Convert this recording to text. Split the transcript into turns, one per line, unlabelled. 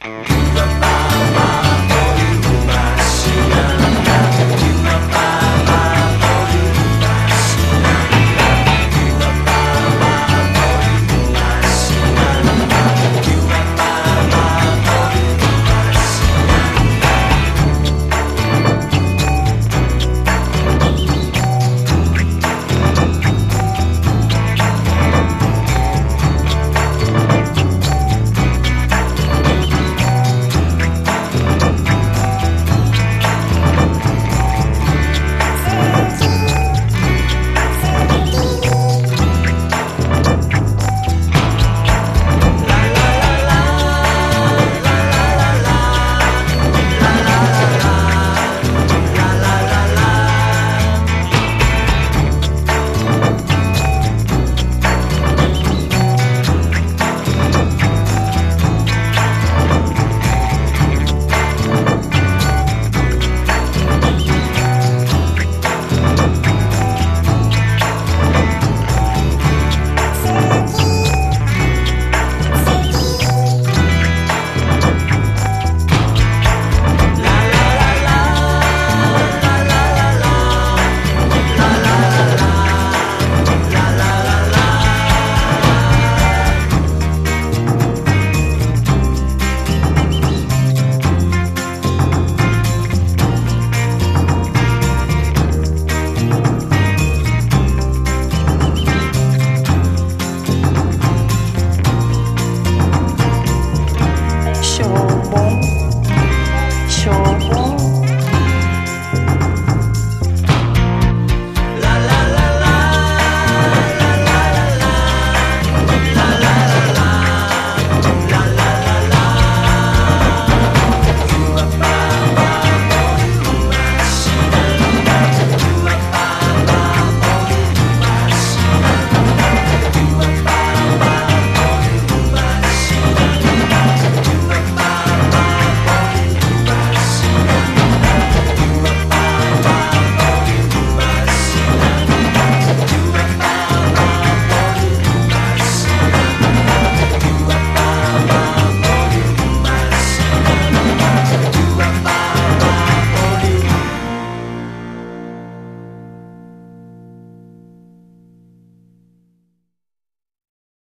bom